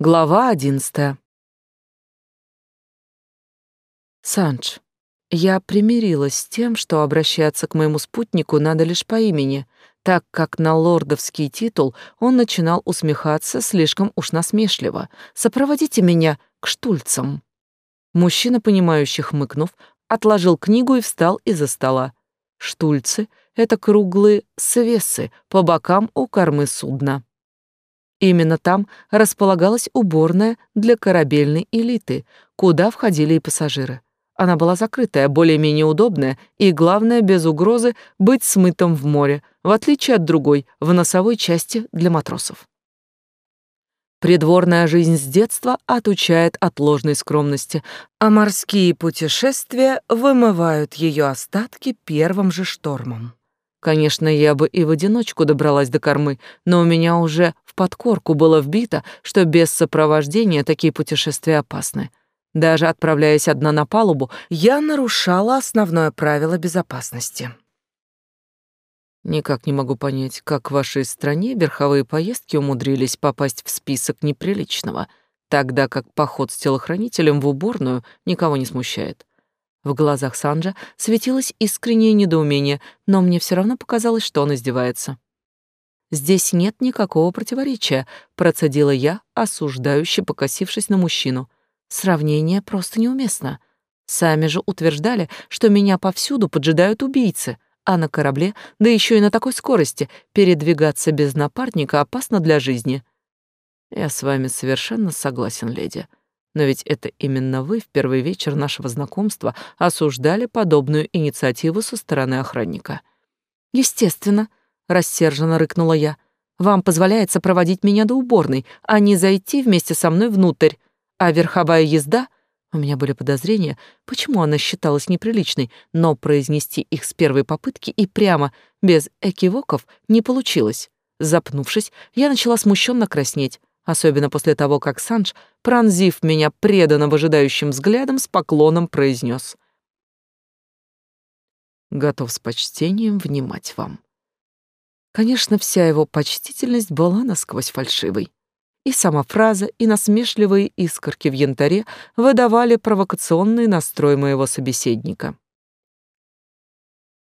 Глава одиннадцатая. Санж, я примирилась с тем, что обращаться к моему спутнику надо лишь по имени, так как на лордовский титул он начинал усмехаться слишком уж насмешливо. «Сопроводите меня к штульцам». Мужчина, понимающий хмыкнув, отложил книгу и встал из-за стола. Штульцы — это круглые свесы по бокам у кормы судна. Именно там располагалась уборная для корабельной элиты, куда входили и пассажиры. Она была закрытая, более-менее удобная и, главное, без угрозы быть смытым в море, в отличие от другой, в носовой части для матросов. Придворная жизнь с детства отучает от ложной скромности, а морские путешествия вымывают ее остатки первым же штормом. Конечно, я бы и в одиночку добралась до кормы, но у меня уже в подкорку было вбито, что без сопровождения такие путешествия опасны. Даже отправляясь одна на палубу, я нарушала основное правило безопасности. Никак не могу понять, как в вашей стране верховые поездки умудрились попасть в список неприличного, тогда как поход с телохранителем в уборную никого не смущает. В глазах Санджа светилось искреннее недоумение, но мне все равно показалось, что он издевается. «Здесь нет никакого противоречия», — процедила я, осуждающе покосившись на мужчину. «Сравнение просто неуместно. Сами же утверждали, что меня повсюду поджидают убийцы, а на корабле, да еще и на такой скорости, передвигаться без напарника опасно для жизни». «Я с вами совершенно согласен, леди», но ведь это именно вы в первый вечер нашего знакомства осуждали подобную инициативу со стороны охранника. Естественно, рассерженно рыкнула я. Вам позволяется проводить меня до уборной, а не зайти вместе со мной внутрь. А верховая езда... У меня были подозрения, почему она считалась неприличной, но произнести их с первой попытки и прямо, без экивоков, не получилось. Запнувшись, я начала смущенно краснеть особенно после того, как Санж, пронзив меня преданно выжидающим взглядом, с поклоном произнес. «Готов с почтением внимать вам». Конечно, вся его почтительность была насквозь фальшивой. И сама фраза, и насмешливые искорки в янтаре выдавали провокационный настрой моего собеседника.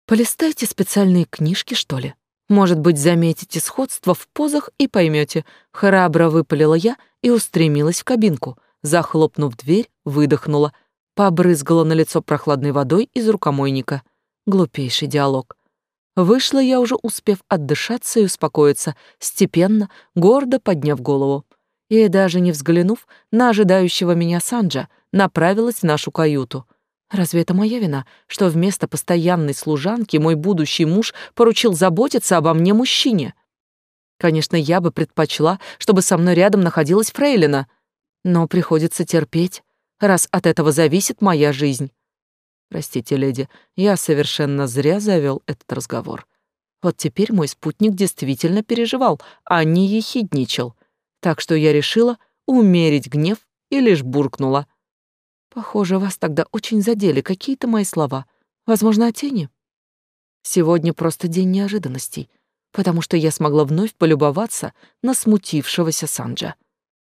«Полистайте специальные книжки, что ли?» Может быть, заметите сходство в позах и поймете. Храбро выпалила я и устремилась в кабинку. Захлопнув дверь, выдохнула. Побрызгала на лицо прохладной водой из рукомойника. Глупейший диалог. Вышла я уже, успев отдышаться и успокоиться, степенно, гордо подняв голову. И даже не взглянув на ожидающего меня Санджа, направилась в нашу каюту — Разве это моя вина, что вместо постоянной служанки мой будущий муж поручил заботиться обо мне мужчине? Конечно, я бы предпочла, чтобы со мной рядом находилась Фрейлина, но приходится терпеть, раз от этого зависит моя жизнь. Простите, леди, я совершенно зря завел этот разговор. Вот теперь мой спутник действительно переживал, а не ехидничал. Так что я решила умерить гнев и лишь буркнула — Похоже, вас тогда очень задели какие-то мои слова. Возможно, о тени. Сегодня просто день неожиданностей, потому что я смогла вновь полюбоваться на смутившегося Санджа.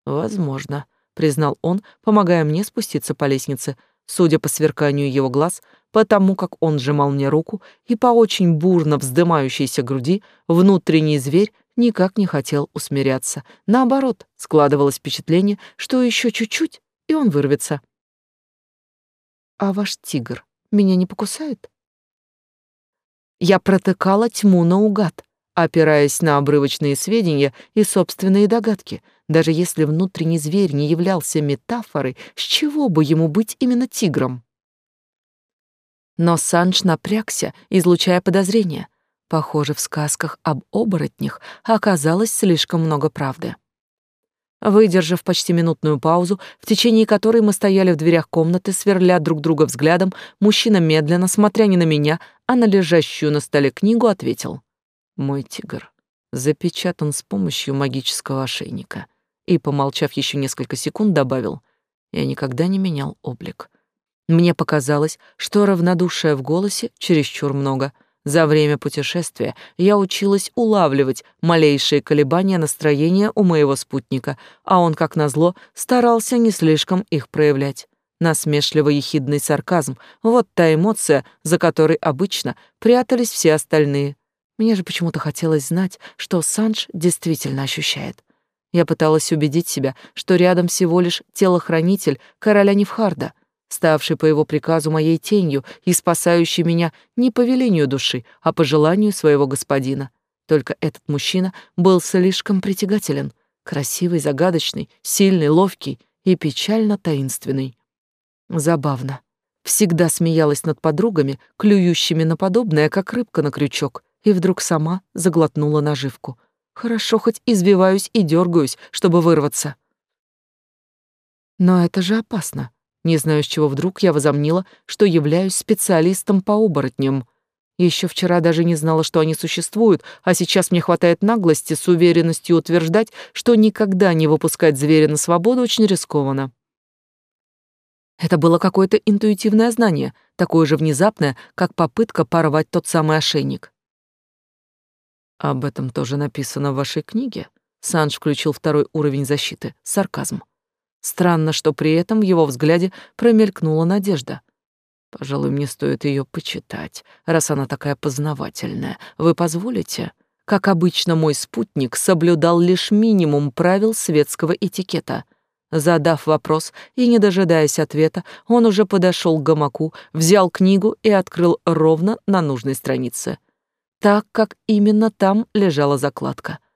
Возможно, признал он, помогая мне спуститься по лестнице, судя по сверканию его глаз, потому как он сжимал мне руку, и по очень бурно вздымающейся груди внутренний зверь никак не хотел усмиряться. Наоборот, складывалось впечатление, что еще чуть-чуть, и он вырвется. А ваш тигр меня не покусает? Я протыкала тьму наугад, опираясь на обрывочные сведения и собственные догадки. Даже если внутренний зверь не являлся метафорой, с чего бы ему быть именно тигром? Но Санж напрягся, излучая подозрения. Похоже, в сказках об оборотнях оказалось слишком много правды. Выдержав почти минутную паузу, в течение которой мы стояли в дверях комнаты, сверля друг друга взглядом, мужчина медленно, смотря не на меня, а на лежащую на столе книгу, ответил. «Мой тигр запечатан с помощью магического ошейника». И, помолчав еще несколько секунд, добавил. «Я никогда не менял облик». Мне показалось, что равнодушия в голосе чересчур много. За время путешествия я училась улавливать малейшие колебания настроения у моего спутника, а он, как назло, старался не слишком их проявлять. Насмешливо-ехидный сарказм — вот та эмоция, за которой обычно прятались все остальные. Мне же почему-то хотелось знать, что Санж действительно ощущает. Я пыталась убедить себя, что рядом всего лишь телохранитель короля Невхарда, ставший по его приказу моей тенью и спасающий меня не по велению души, а по желанию своего господина. Только этот мужчина был слишком притягателен, красивый, загадочный, сильный, ловкий и печально таинственный. Забавно. Всегда смеялась над подругами, клюющими на подобное, как рыбка на крючок, и вдруг сама заглотнула наживку. Хорошо, хоть избиваюсь и дергаюсь, чтобы вырваться. Но это же опасно. Не знаю, с чего вдруг я возомнила, что являюсь специалистом по оборотням. Еще вчера даже не знала, что они существуют, а сейчас мне хватает наглости с уверенностью утверждать, что никогда не выпускать зверя на свободу очень рискованно. Это было какое-то интуитивное знание, такое же внезапное, как попытка порвать тот самый ошейник. «Об этом тоже написано в вашей книге?» Санж включил второй уровень защиты — сарказм. Странно, что при этом в его взгляде промелькнула надежда. Пожалуй, мне стоит ее почитать, раз она такая познавательная. Вы позволите? Как обычно, мой спутник соблюдал лишь минимум правил светского этикета. Задав вопрос и не дожидаясь ответа, он уже подошел к гамаку, взял книгу и открыл ровно на нужной странице. Так, как именно там лежала закладка —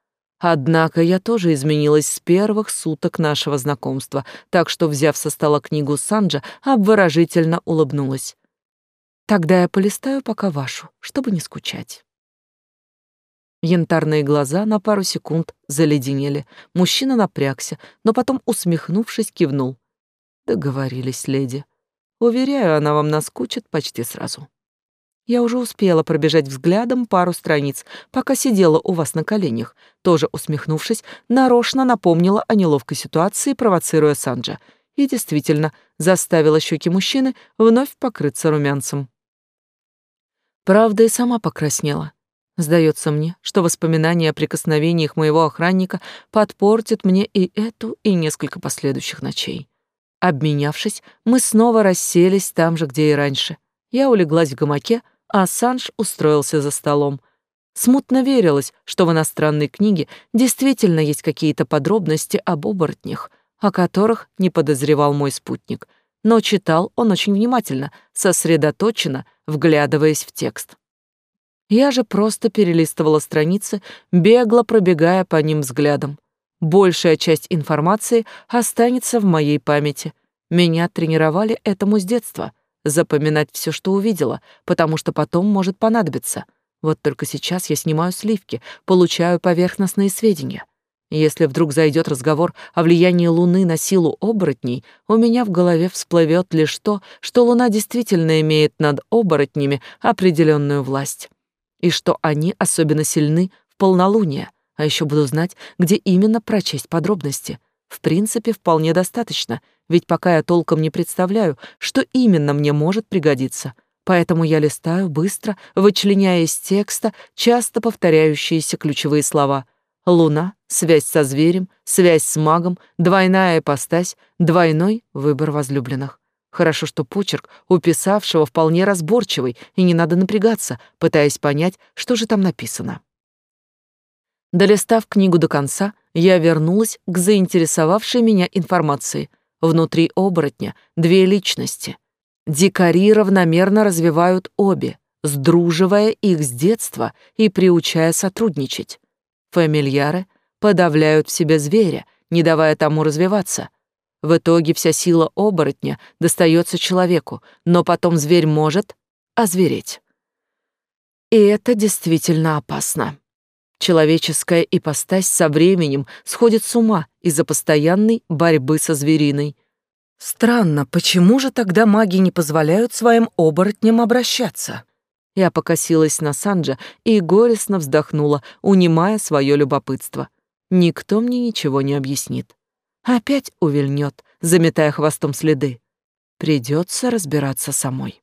Однако я тоже изменилась с первых суток нашего знакомства, так что, взяв со стола книгу Санджа, обворожительно улыбнулась. Тогда я полистаю пока вашу, чтобы не скучать. Янтарные глаза на пару секунд заледенели. Мужчина напрягся, но потом, усмехнувшись, кивнул. Договорились, леди. Уверяю, она вам наскучит почти сразу. Я уже успела пробежать взглядом пару страниц, пока сидела у вас на коленях. Тоже усмехнувшись, нарочно напомнила о неловкой ситуации, провоцируя Санджа. И действительно, заставила щеки мужчины вновь покрыться румянцем. Правда, и сама покраснела. Сдается мне, что воспоминания о прикосновениях моего охранника подпортят мне и эту, и несколько последующих ночей. Обменявшись, мы снова расселись там же, где и раньше. Я улеглась в гамаке, а Санж устроился за столом. Смутно верилось, что в иностранной книге действительно есть какие-то подробности об оборотнях, о которых не подозревал мой спутник, но читал он очень внимательно, сосредоточенно, вглядываясь в текст. Я же просто перелистывала страницы, бегло пробегая по ним взглядом. Большая часть информации останется в моей памяти. Меня тренировали этому с детства — запоминать все, что увидела, потому что потом может понадобиться. Вот только сейчас я снимаю сливки, получаю поверхностные сведения. Если вдруг зайдет разговор о влиянии Луны на силу оборотней, у меня в голове всплывет лишь то, что Луна действительно имеет над оборотнями определенную власть, и что они особенно сильны в полнолуние, а еще буду знать, где именно прочесть подробности. В принципе, вполне достаточно, ведь пока я толком не представляю, что именно мне может пригодиться. Поэтому я листаю быстро, вычленяя из текста часто повторяющиеся ключевые слова. Луна, связь со зверем, связь с магом, двойная ипостась, двойной выбор возлюбленных. Хорошо, что почерк у писавшего вполне разборчивый, и не надо напрягаться, пытаясь понять, что же там написано. Долистав книгу до конца, я вернулась к заинтересовавшей меня информации — Внутри оборотня две личности. Дикари равномерно развивают обе, сдруживая их с детства и приучая сотрудничать. Фамильяры подавляют в себе зверя, не давая тому развиваться. В итоге вся сила оборотня достается человеку, но потом зверь может озвереть. И это действительно опасно. Человеческая ипостась со временем сходит с ума из-за постоянной борьбы со звериной. Странно, почему же тогда маги не позволяют своим оборотням обращаться? Я покосилась на Санджа и горестно вздохнула, унимая свое любопытство. Никто мне ничего не объяснит. Опять увильнет, заметая хвостом следы. Придется разбираться самой.